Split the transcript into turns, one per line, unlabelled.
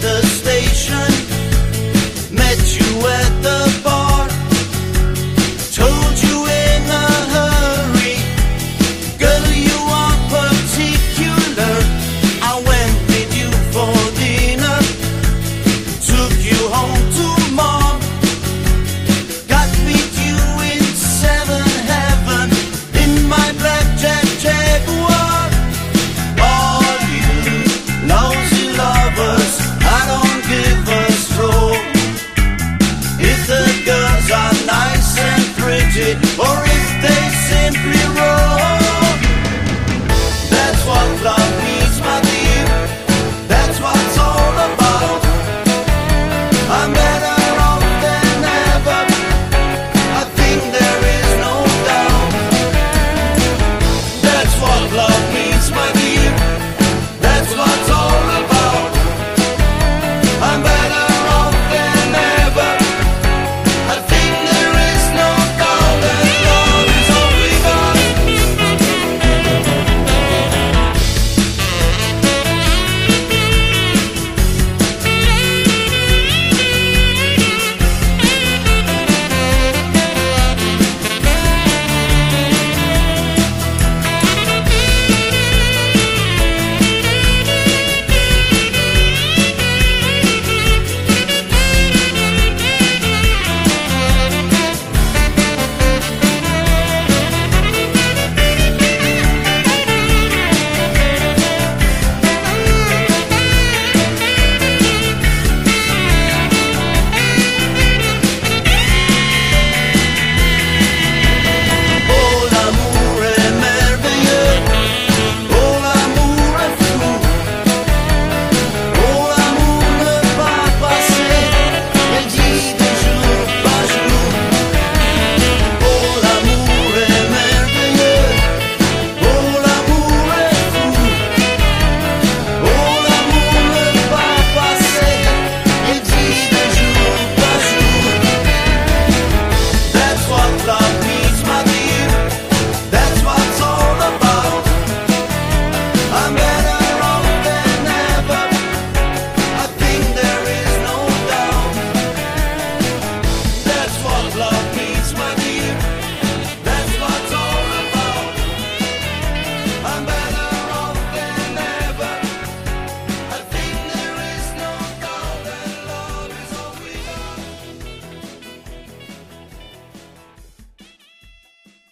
the station.